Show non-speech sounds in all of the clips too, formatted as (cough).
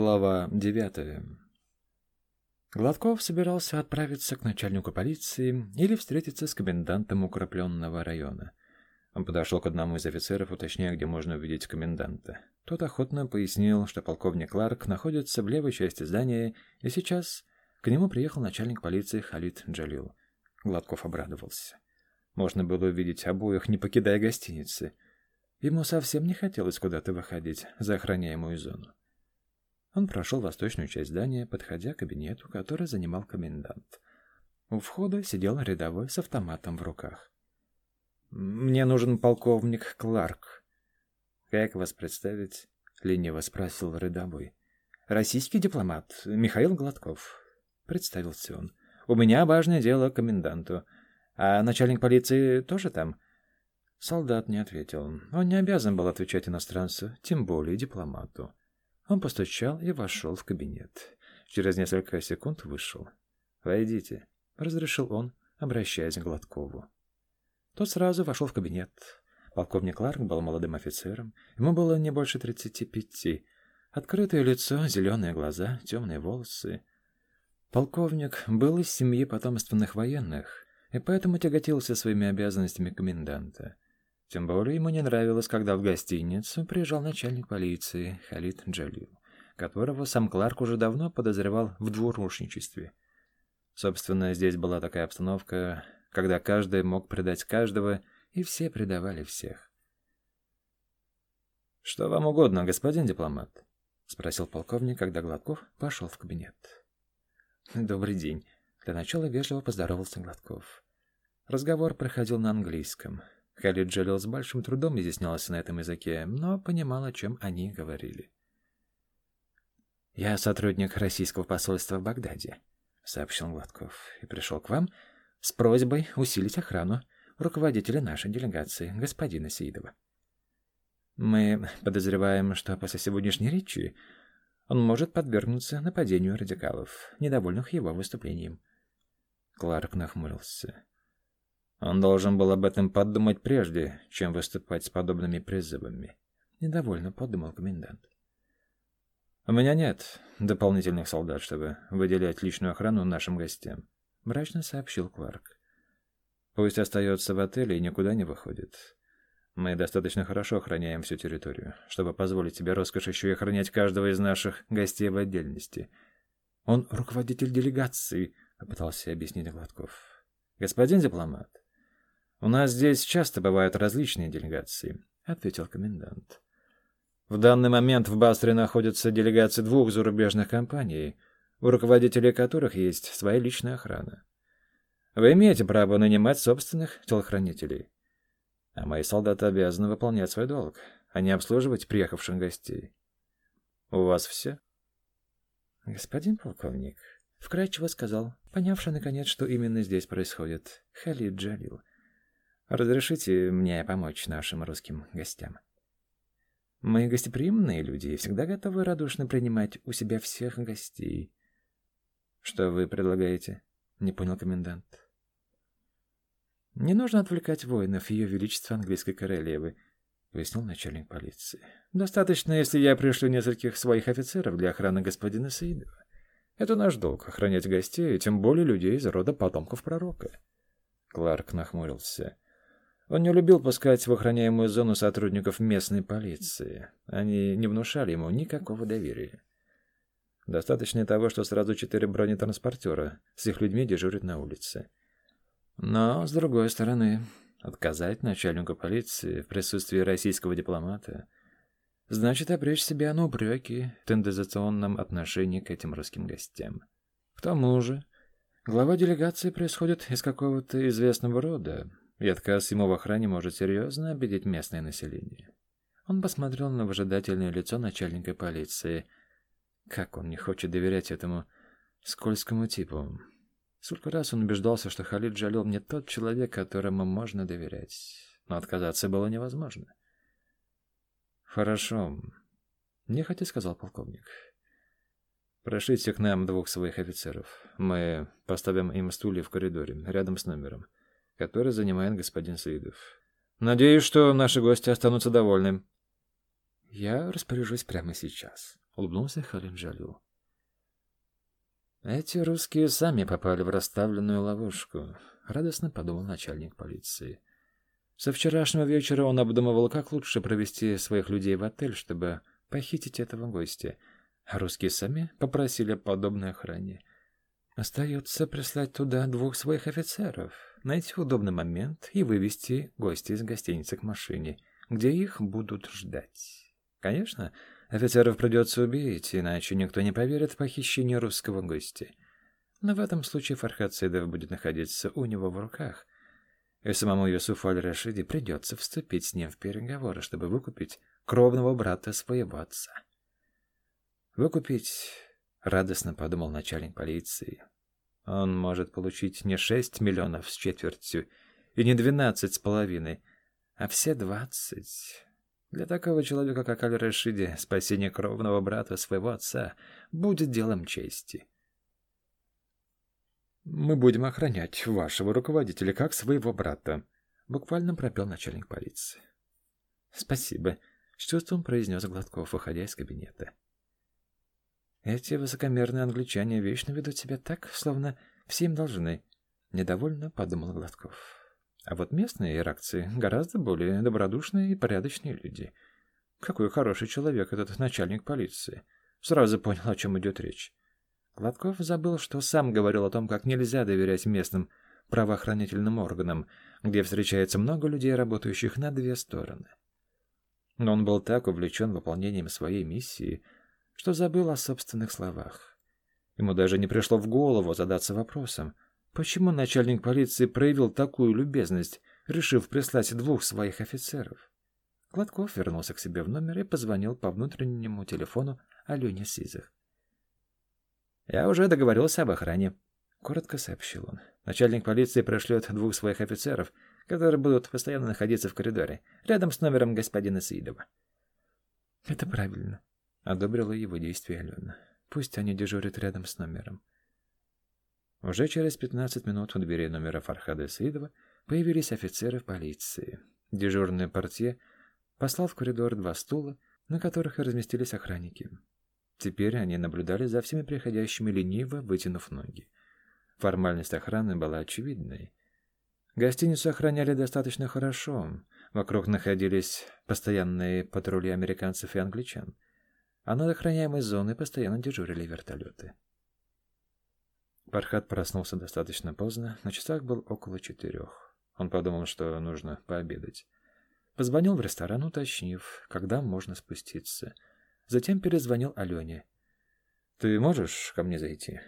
Глава девятая. Гладков собирался отправиться к начальнику полиции или встретиться с комендантом укрепленного района. Он подошел к одному из офицеров, уточняя, где можно увидеть коменданта. Тот охотно пояснил, что полковник Кларк находится в левой части здания, и сейчас к нему приехал начальник полиции Халид Джалил. Гладков обрадовался. Можно было увидеть обоих, не покидая гостиницы. Ему совсем не хотелось куда-то выходить за охраняемую зону. Он прошел восточную часть здания, подходя к кабинету, который занимал комендант. У входа сидел рядовой с автоматом в руках. «Мне нужен полковник Кларк». «Как вас представить?» — лениво спросил рядовой. «Российский дипломат Михаил Гладков», — представился он. «У меня важное дело к коменданту. А начальник полиции тоже там?» Солдат не ответил. Он не обязан был отвечать иностранцу, тем более дипломату. Он постучал и вошел в кабинет. Через несколько секунд вышел. «Войдите», — разрешил он, обращаясь к Гладкову. Тот сразу вошел в кабинет. Полковник Ларк был молодым офицером. Ему было не больше тридцати пяти. Открытое лицо, зеленые глаза, темные волосы. Полковник был из семьи потомственных военных, и поэтому тяготился своими обязанностями коменданта. Тем более ему не нравилось, когда в гостиницу приезжал начальник полиции Халид Джалил, которого сам Кларк уже давно подозревал в двурушничестве. Собственно, здесь была такая обстановка, когда каждый мог предать каждого, и все предавали всех. «Что вам угодно, господин дипломат?» — спросил полковник, когда Гладков пошел в кабинет. «Добрый день». Для начала вежливо поздоровался Гладков. Разговор проходил на английском. Халид Джалил с большим трудом изъяснялся на этом языке, но понимал, о чем они говорили. «Я сотрудник российского посольства в Багдаде», — сообщил Гладков, — «и пришел к вам с просьбой усилить охрану руководителя нашей делегации, господина Сеидова. Мы подозреваем, что после сегодняшней речи он может подвергнуться нападению радикалов, недовольных его выступлением». Кларк нахмурился. Он должен был об этом подумать прежде, чем выступать с подобными призывами. Недовольно подумал комендант. У меня нет дополнительных солдат, чтобы выделять личную охрану нашим гостям, мрачно сообщил Кларк. Пусть остается в отеле и никуда не выходит. Мы достаточно хорошо охраняем всю территорию, чтобы позволить тебе роскошь еще и охранять каждого из наших гостей в отдельности. Он руководитель делегации, попытался объяснить Гладков. Господин дипломат, «У нас здесь часто бывают различные делегации», — ответил комендант. «В данный момент в Бастре находятся делегации двух зарубежных компаний, у руководителей которых есть своя личная охрана. Вы имеете право нанимать собственных телохранителей, а мои солдаты обязаны выполнять свой долг, а не обслуживать приехавших гостей. У вас все?» «Господин полковник», — вкратчиво сказал, понявший наконец, что именно здесь происходит, Халид Джалил. Разрешите мне помочь нашим русским гостям. Мы гостеприимные люди и всегда готовы радушно принимать у себя всех гостей. Что вы предлагаете? Не понял комендант. Не нужно отвлекать воинов Ее Величества английской королевы, пояснил начальник полиции. Достаточно, если я пришлю нескольких своих офицеров для охраны господина Саидова. Это наш долг — охранять гостей, тем более людей из рода потомков пророка. Кларк нахмурился. Он не любил пускать в охраняемую зону сотрудников местной полиции. Они не внушали ему никакого доверия. Достаточно того, что сразу четыре бронетранспортера с их людьми дежурят на улице. Но, с другой стороны, отказать начальнику полиции в присутствии российского дипломата значит обречь себя на упреки в тенденциозном отношении к этим русским гостям. К тому же, глава делегации происходит из какого-то известного рода, и отказ ему в охране может серьезно обидеть местное население. Он посмотрел на выжидательное лицо начальника полиции. Как он не хочет доверять этому скользкому типу. Сколько раз он убеждался, что Халид Джалил не тот человек, которому можно доверять. Но отказаться было невозможно. «Хорошо», — нехотя сказал полковник. «Прошлите к нам двух своих офицеров. Мы поставим им стулья в коридоре, рядом с номером который занимает господин Саидов. Надеюсь, что наши гости останутся довольны. Я распоряжусь прямо сейчас, улыбнулся Халин Джалил. Эти русские сами попали в расставленную ловушку, радостно подумал начальник полиции. Со вчерашнего вечера он обдумывал, как лучше провести своих людей в отель, чтобы похитить этого гостя. А русские сами попросили подобной охране. Остается прислать туда двух своих офицеров, найти удобный момент и вывести гостя из гостиницы к машине, где их будут ждать. Конечно, офицеров придется убить, иначе никто не поверит в похищение русского гостя. Но в этом случае Фархад Сейдов будет находиться у него в руках, и самому Юсуфу Аль-Рашиди придется вступить с ним в переговоры, чтобы выкупить кровного брата своего отца. Выкупить, радостно подумал начальник полиции. Он может получить не шесть миллионов с четвертью и не двенадцать с половиной, а все двадцать. Для такого человека, как Аль-Рашиди, спасение кровного брата своего отца будет делом чести. Мы будем охранять вашего руководителя как своего брата, буквально пропел начальник полиции. Спасибо, с чувством произнес Гладков, выходя из кабинета. Эти высокомерные англичане вечно ведут себя так, словно все им должны, недовольно подумал Гладков. А вот местные иракцы гораздо более добродушные и порядочные люди. Какой хороший человек этот начальник полиции. Сразу понял, о чем идет речь. Гладков забыл, что сам говорил о том, как нельзя доверять местным правоохранительным органам, где встречается много людей, работающих на две стороны. Но он был так увлечен выполнением своей миссии, что забыл о собственных словах. Ему даже не пришло в голову задаться вопросом, почему начальник полиции проявил такую любезность, решив прислать двух своих офицеров. Гладков вернулся к себе в номер и позвонил по внутреннему телефону Алене Сизых. «Я уже договорился об охране», — коротко сообщил он. «Начальник полиции пришлет двух своих офицеров, которые будут постоянно находиться в коридоре, рядом с номером господина Саидова». «Это правильно», — одобрила его действие Алена. «Пусть они дежурят рядом с номером». Уже через пятнадцать минут у двери номера Фархада Саидова появились офицеры полиции. Дежурный портье послал в коридор два стула, на которых и разместились охранники. Теперь они наблюдали за всеми приходящими лениво, вытянув ноги. Формальность охраны была очевидной. Гостиницу охраняли достаточно хорошо. Вокруг находились постоянные патрули американцев и англичан. А над охраняемой зоной постоянно дежурили вертолеты. Пархат проснулся достаточно поздно, на часах был около четырех. Он подумал, что нужно пообедать. Позвонил в ресторан, уточнив, когда можно спуститься – Затем перезвонил Алене. «Ты можешь ко мне зайти?»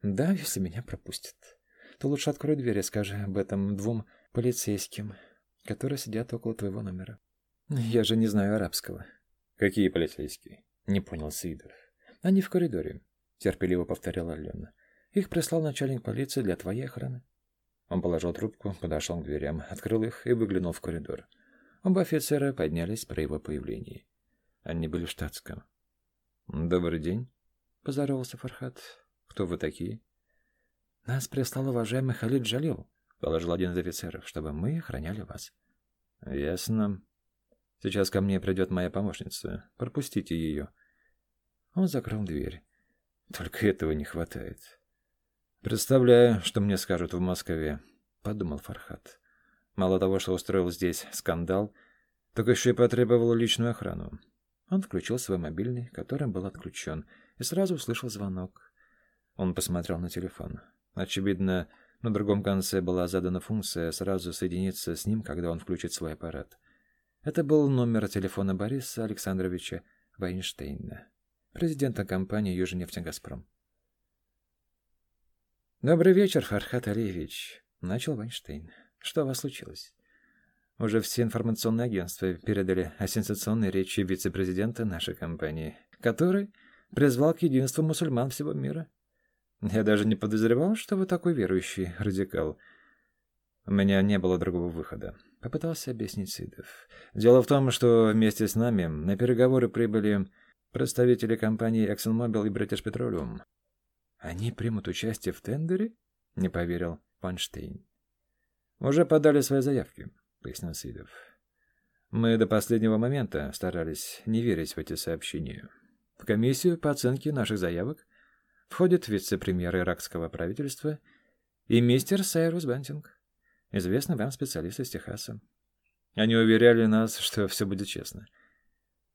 «Да, если меня пропустят. То лучше открой дверь и скажи об этом двум полицейским, которые сидят около твоего номера. Я же не знаю арабского». «Какие полицейские?» — не понял Сидоров. «Они в коридоре», — терпеливо повторила Алена. «Их прислал начальник полиции для твоей охраны». Он положил трубку, подошел к дверям, открыл их и выглянул в коридор. Оба офицера поднялись при его появлении. Они были в штатском. «Добрый день», — поздоровался Фархат. «Кто вы такие?» «Нас прислал уважаемый Халид Джалил», — положил один из офицеров, «чтобы мы охраняли вас». «Ясно. Сейчас ко мне придет моя помощница. Пропустите ее». Он закрыл дверь. «Только этого не хватает». «Представляю, что мне скажут в Москве», — подумал Фархат. «Мало того, что устроил здесь скандал, так еще и потребовал личную охрану. Он включил свой мобильный, которым был отключен, и сразу услышал звонок. Он посмотрел на телефон. Очевидно, на другом конце была задана функция сразу соединиться с ним, когда он включит свой аппарат. Это был номер телефона Бориса Александровича Вайнштейна, президента компании «Южнефтегазпром». «Добрый вечер, Фархат Алиевич», — начал Вайнштейн. «Что у вас случилось?» Уже все информационные агентства передали о сенсационной речи вице-президента нашей компании, который призвал к единству мусульман всего мира. Я даже не подозревал, что вы такой верующий радикал. У меня не было другого выхода. Попытался объяснить Сидов. Дело в том, что вместе с нами на переговоры прибыли представители компаний ExxonMobil и British Petroleum. Они примут участие в тендере? Не поверил Панштейн. Уже подали свои заявки. — пояснил Сидов. «Мы до последнего момента старались не верить в эти сообщения. В комиссию по оценке наших заявок входит вице-премьер иракского правительства и мистер Сайрус Бантинг, известный вам специалист из Техаса. Они уверяли нас, что все будет честно.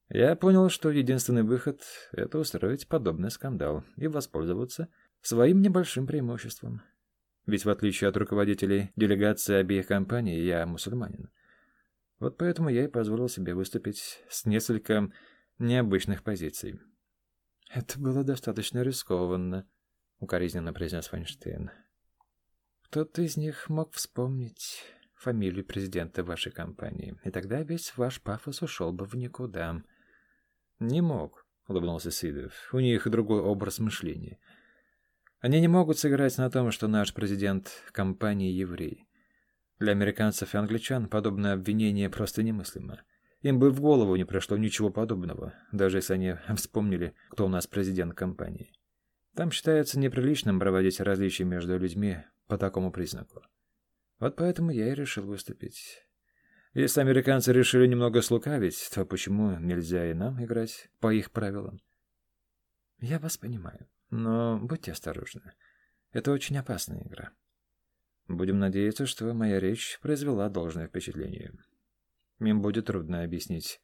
Я понял, что единственный выход — это устроить подобный скандал и воспользоваться своим небольшим преимуществом. Ведь в отличие от руководителей делегации обеих компаний, я мусульманин. Вот поэтому я и позволил себе выступить с несколько необычных позиций. «Это было достаточно рискованно», — укоризненно произнес Файнштейн. «Кто-то из них мог вспомнить фамилию президента вашей компании, и тогда весь ваш пафос ушел бы в никуда». «Не мог», — улыбнулся Сидов. «У них другой образ мышления. Они не могут сыграть на том, что наш президент компании еврей. Для американцев и англичан подобное обвинение просто немыслимо». Им бы в голову не пришло ничего подобного, даже если они (laughs) вспомнили, кто у нас президент компании. Там считается неприличным проводить различия между людьми по такому признаку. Вот поэтому я и решил выступить. Если американцы решили немного слукавить, то почему нельзя и нам играть по их правилам? Я вас понимаю, но будьте осторожны. Это очень опасная игра. Будем надеяться, что моя речь произвела должное впечатление. Им будет трудно объяснить,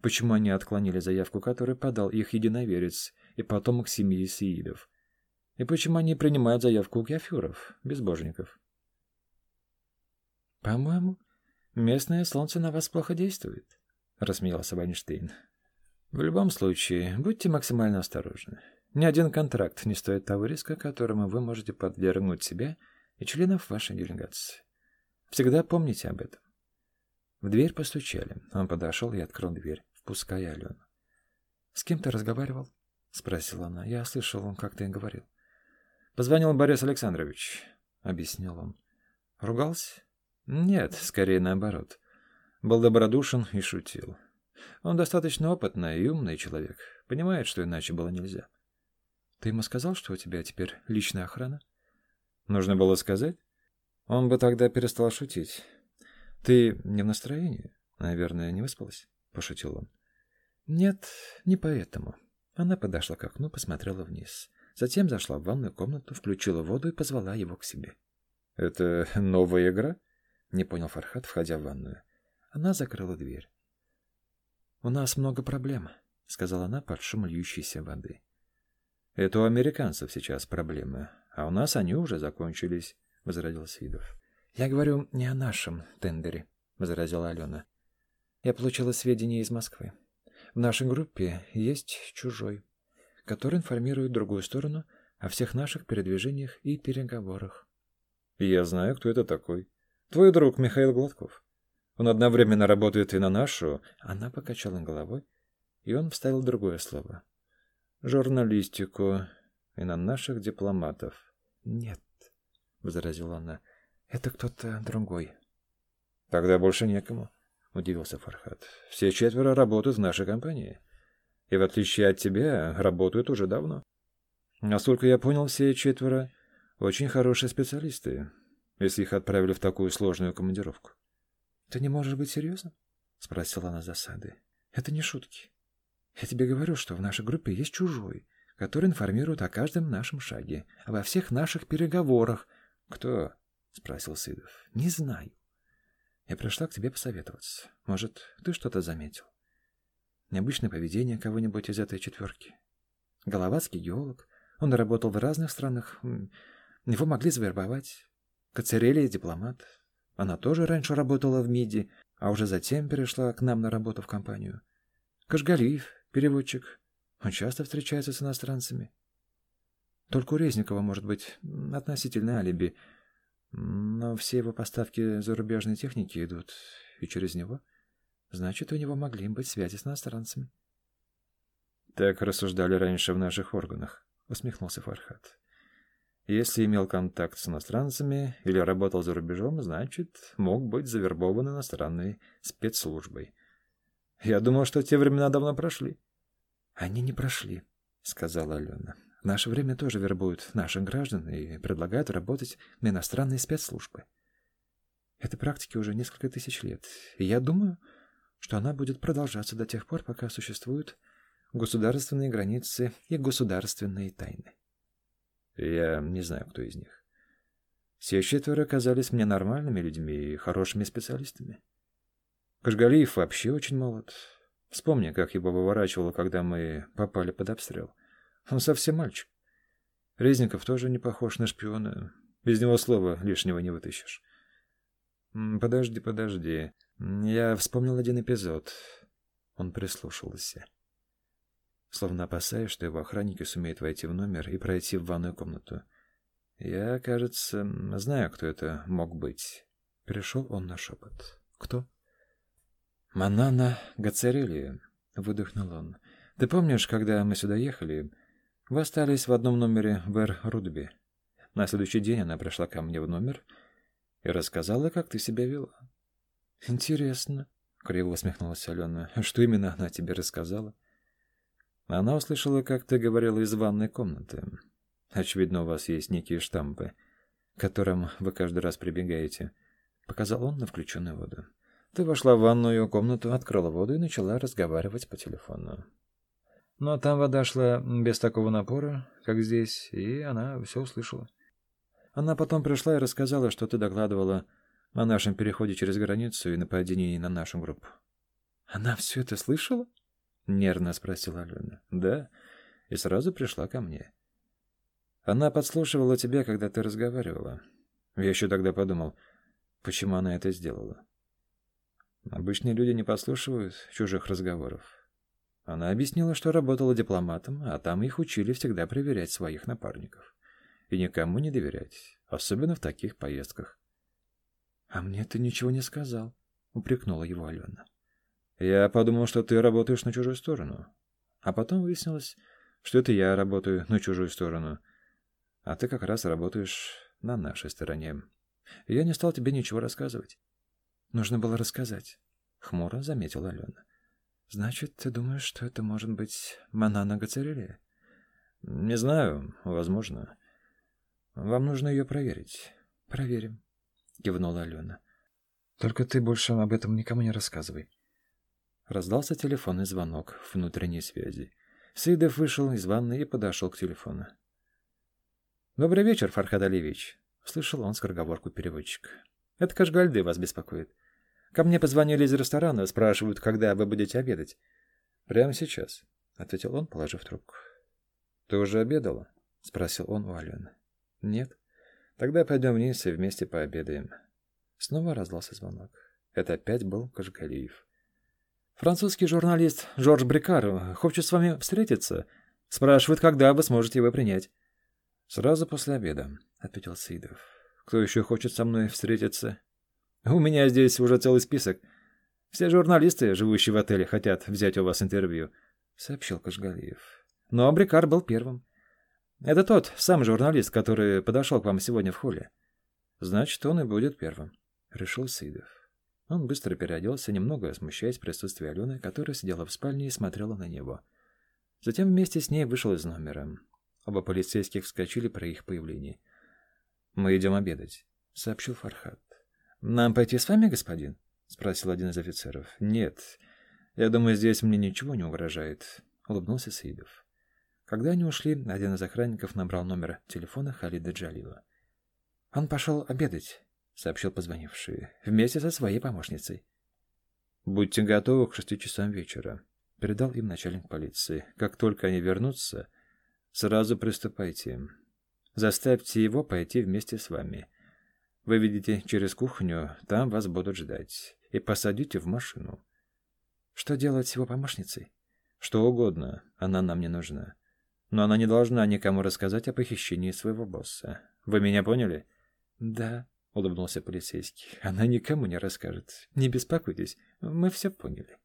почему они отклонили заявку, которую подал их единоверец и потомок семьи Сиидов, и почему они принимают заявку кафюров, безбожников. «По-моему, местное солнце на вас плохо действует», — рассмеялся Вайнштейн. «В любом случае, будьте максимально осторожны. Ни один контракт не стоит того риска, которому вы можете подвергнуть себя и членов вашей делегации. Всегда помните об этом. В дверь постучали. Он подошел и открыл дверь, впуская Алену. «С кем ты разговаривал?» — спросила она. «Я слышал, как ты говорил». «Позвонил Борис Александрович», — объяснил он. «Ругался?» «Нет, скорее наоборот. Был добродушен и шутил. Он достаточно опытный и умный человек. Понимает, что иначе было нельзя». «Ты ему сказал, что у тебя теперь личная охрана?» «Нужно было сказать?» Он бы тогда перестал шутить. «Ты не в настроении? Наверное, не выспалась?» — пошутил он. «Нет, не поэтому». Она подошла к окну, посмотрела вниз. Затем зашла в ванную комнату, включила воду и позвала его к себе. «Это новая игра?» — не понял Фархат, входя в ванную. Она закрыла дверь. «У нас много проблем», — сказала она под шум льющейся воды. «Это у американцев сейчас проблемы, а у нас они уже закончились», — возразил Свидов. «Я говорю не о нашем тендере», — возразила Алена. «Я получила сведения из Москвы. В нашей группе есть чужой, который информирует другую сторону о всех наших передвижениях и переговорах». «Я знаю, кто это такой. Твой друг Михаил Гладков. Он одновременно работает и на нашу...» Она покачала головой, и он вставил другое слово. «Журналистику и на наших дипломатов». «Нет», — возразила она, — это кто-то другой. Тогда больше некому, удивился Фархат. Все четверо работают в нашей компании. И в отличие от тебя, работают уже давно. Насколько я понял, все четверо очень хорошие специалисты, если их отправили в такую сложную командировку. Ты не можешь быть серьезным? спросила она засады. Это не шутки. Я тебе говорю, что в нашей группе есть чужой, который информирует о каждом нашем шаге, обо всех наших переговорах. Кто? — спросил Сидов. — Не знаю. Я пришла к тебе посоветоваться. Может, ты что-то заметил? Необычное поведение кого-нибудь из этой четверки. Головацкий геолог. Он работал в разных странах. Его могли завербовать. Кацерелия — дипломат. Она тоже раньше работала в МИДе, а уже затем перешла к нам на работу в компанию. Кашгалиев, переводчик. Он часто встречается с иностранцами. Только у Резникова может быть относительное алиби — но все его поставки зарубежной техники идут и через него. Значит, у него могли быть связи с иностранцами. Так рассуждали раньше в наших органах, усмехнулся Фархат. Если имел контакт с иностранцами или работал за рубежом, значит, мог быть завербован иностранной спецслужбой. Я думал, что те времена давно прошли. Они не прошли, сказала Алена. В наше время тоже вербуют наших граждан и предлагают работать на иностранные спецслужбы. Этой практике уже несколько тысяч лет, и я думаю, что она будет продолжаться до тех пор, пока существует государственные границы и государственные тайны. Я не знаю, кто из них. Все четверо казались мне нормальными людьми и хорошими специалистами. Кашгалиев вообще очень молод. Вспомни, как его выворачивало, когда мы попали под обстрел. Он совсем мальчик. Резников тоже не похож на шпиона. Без него слова лишнего не вытащишь. Подожди, подожди. Я вспомнил один эпизод. Он прислушался. Словно опасаясь, что его охранники сумеют войти в номер и пройти в ванную комнату. Я, кажется, знаю, кто это мог быть. Перешел он на шепот. Кто? Манана Гацарели, выдохнул он. Ты помнишь, когда мы сюда ехали, вы остались в одном номере в Эр-Рудби? На следующий день она пришла ко мне в номер и рассказала, как ты себя вела. Интересно, криво усмехнулась Алена. Что именно она тебе рассказала? Она услышала, как ты говорила из ванной комнаты. Очевидно, у вас есть некие штампы, к которым вы каждый раз прибегаете. Показал он на включенную воду. Ты вошла в ванную комнату, открыла воду и начала разговаривать по телефону. Но там вода шла без такого напора, как здесь, и она все услышала. Она потом пришла и рассказала, что ты докладывала о нашем переходе через границу и нападении на нашу группу. Она все это слышала? Нервно спросила Алена. Да, и сразу пришла ко мне. Она подслушивала тебя, когда ты разговаривала. Я еще тогда подумал, почему она это сделала. Обычные люди не послушивают чужих разговоров. Она объяснила, что работала дипломатом, а там их учили всегда проверять своих напарников. И никому не доверять, особенно в таких поездках. «А мне ты ничего не сказал», — упрекнула его Алена. «Я подумал, что ты работаешь на чужую сторону. А потом выяснилось, что это я работаю на чужую сторону а ты как раз работаешь на нашей стороне. Я не стал тебе ничего рассказывать. Нужно было рассказать, хмуро заметила Алена. Значит, ты думаешь, что это может быть Манана Гацарелия? Не знаю, возможно. Вам нужно ее проверить. Проверим, кивнула Алена. Только ты больше об этом никому не рассказывай. Раздался телефонный звонок внутренней связи. Сидов вышел из ванны и подошел к телефону. «Добрый вечер, Фархад Алиевич», — слышал он скороговорку переводчика. «Это Кашгальды вас беспокоит. Ко мне позвонили из ресторана, спрашивают, когда вы будете обедать». «Прямо сейчас», — ответил он, положив трубку. «Ты уже обедала?» — спросил он у Алены. «Нет». «Тогда пойдем вниз и вместе пообедаем». Снова раздался звонок. Это опять был Кашгалиев. «Французский журналист Жорж Брикар хочет с вами встретиться. Спрашивает, когда вы сможете его принять». «Сразу после обеда», — ответил Сидов. «Кто еще хочет со мной встретиться?» «У меня здесь уже целый список. Все журналисты, живущие в отеле, хотят взять у вас интервью», — сообщил Кашгалиев. «Но Абрикар был первым. Это тот, сам журналист, который подошел к вам сегодня в холле». «Значит, он и будет первым», — решил Сидов. Он быстро переоделся, немного смущаясь присутствия Алены, которая сидела в спальне и смотрела на него. Затем вместе с ней вышел из номера. Оба полицейских вскочили при их появлении. «Мы идем обедать», — сообщил Фархад. «Нам пойти с вами, господин?» — спросил один из офицеров. «Нет, я думаю, здесь мне ничего не угрожает», — улыбнулся Саидов. Когда они ушли, один из охранников набрал номер телефона Халида Джалила. «Он пошел обедать», — сообщил позвонивший, — «вместе со своей помощницей». «Будьте готовы к шести часам вечера», — передал им начальник полиции. «Как только они вернутся, Сразу приступайте. Заставьте его пойти вместе с вами. Вы видите через кухню, там вас будут ждать. И посадите в машину. Что делать с его помощницей? Что угодно, она нам не нужна. Но она не должна никому рассказать о похищении своего босса. Вы меня поняли? Да, улыбнулся полицейский. Она никому не расскажет. Не беспокойтесь, мы все поняли.